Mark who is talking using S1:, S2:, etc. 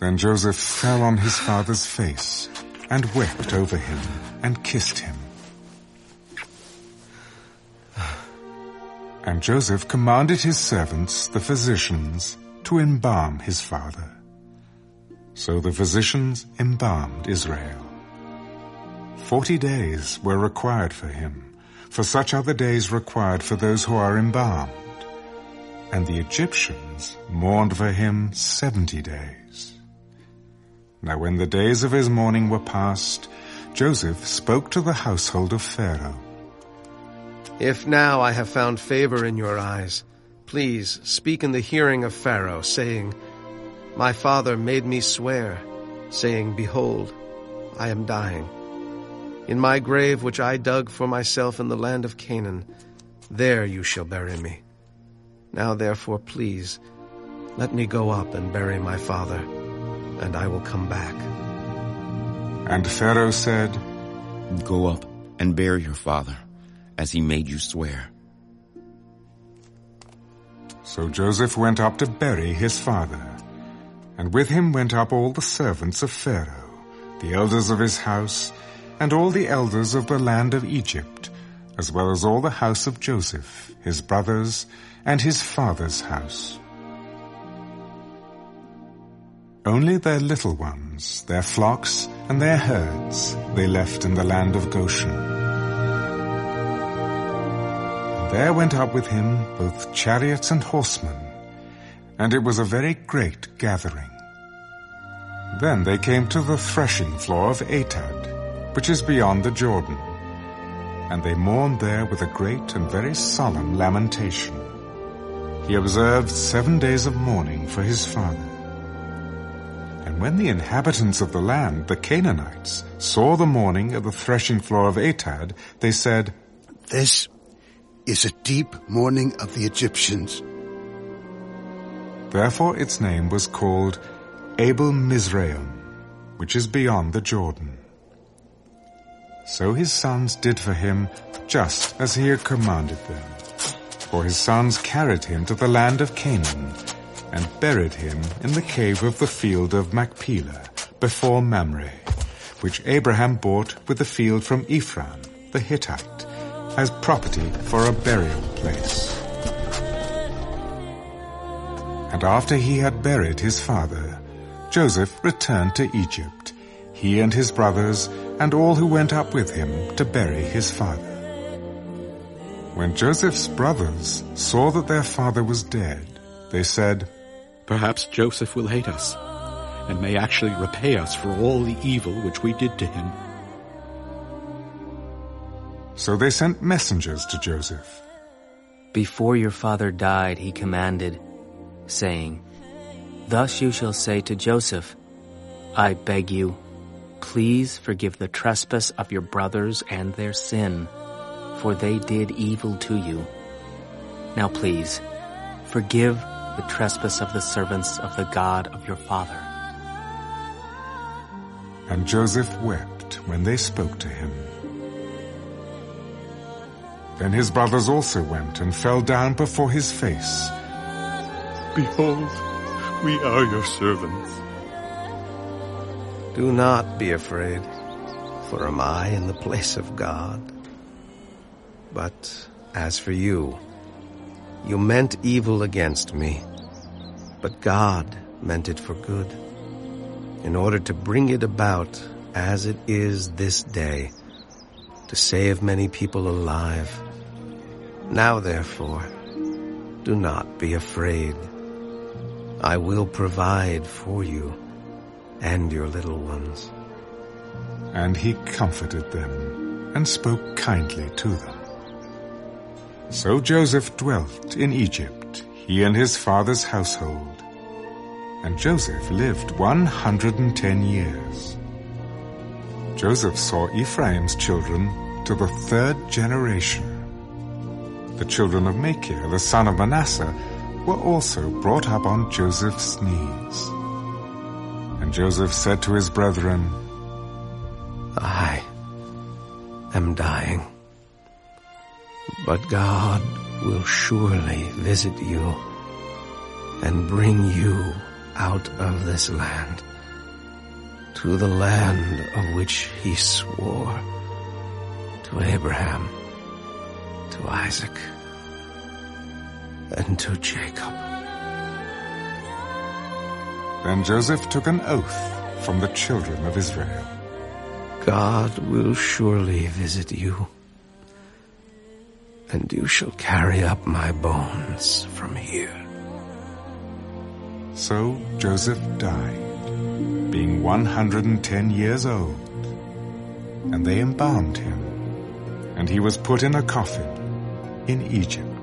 S1: then Joseph fell on his father's face and wept over him and kissed him. And Joseph commanded his servants, the physicians, to embalm his father. So the physicians embalmed Israel. Forty days were required for him, for such are the days required for those who are embalmed. And the Egyptians mourned for him seventy days. Now when the days of his mourning were past, Joseph spoke to the household of Pharaoh.
S2: If now I have found favor in your eyes, please speak in the hearing of Pharaoh, saying, My father made me swear, saying, Behold, I am dying. In my grave which I dug for myself in the land of Canaan, there you shall bury me. Now therefore, please, let me go up and bury my father, and I will come back.
S1: And Pharaoh said,
S3: Go up and bury your father, as he made you swear.
S1: So Joseph went up to bury his father, and with him went up all the servants of Pharaoh, the elders of his house, and all the elders of the land of Egypt, as well as all the house of Joseph, his brothers, and his father's house. Only their little ones, their flocks, and their herds they left in the land of Goshen. And there went up with him both chariots and horsemen, and it was a very great gathering. Then they came to the threshing floor of Atad, which is beyond the Jordan, and they mourned there with a great and very solemn lamentation. He observed seven days of mourning for his father. And when the inhabitants of the land, the Canaanites, saw the mourning at the threshing floor of Atad, they said,
S4: This is a deep mourning of the Egyptians.
S1: Therefore its name was called Abel Mizraim, which is beyond the Jordan. So his sons did for him just as he had commanded them. For his sons carried him to the land of Canaan, and buried him in the cave of the field of Machpelah, before Mamre, which Abraham bought with the field from Ephron, the Hittite, as property for a burial place. And after he had buried his father, Joseph returned to Egypt, he and his brothers, and all who went up with him to bury his father. When Joseph's brothers saw that their father was dead, they said,
S5: Perhaps Joseph will hate us, and may actually repay us for all the evil which we did to him.
S1: So they sent messengers to Joseph.
S6: Before your father died, he commanded, saying, Thus you shall say to Joseph, I beg you, please forgive the trespass of your brothers and their sin, for they did evil to you. Now please, forgive the trespass of the servants of the God of your father.
S1: And Joseph wept when they spoke to him. Then his brothers also went and fell down before his face.
S5: Behold, we are your servants.
S2: Do not be afraid, for am I in the place of God? But as for you, you meant evil against me, but God meant it for good, in order to bring it about as it is this day, to save many people alive. Now therefore, do not be afraid. I will provide for you and your little ones.
S1: And he comforted them and spoke kindly to them. So Joseph dwelt in Egypt, he and his father's household. And Joseph lived 110 years. Joseph saw Ephraim's children to the third generation. The children of Machir, the son of Manasseh, were also brought up on Joseph's knees. Joseph said to his brethren,
S2: I am dying. But God will surely visit you and bring you out of this land to the land of which he swore to Abraham, to Isaac, and to Jacob.
S1: Then Joseph took an oath from the children of Israel.
S2: God will surely visit you, and you shall carry up my bones from here.
S1: So Joseph died, being 110 years old. And they embalmed him, and he was put in a coffin in Egypt.